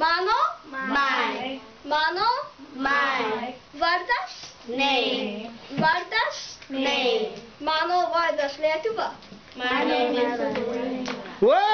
Mano? Mai. Mano? Mai. Vardas? Nei. Vardas? Nei. Mano vardas Lietuva? Mano vardas. Wow!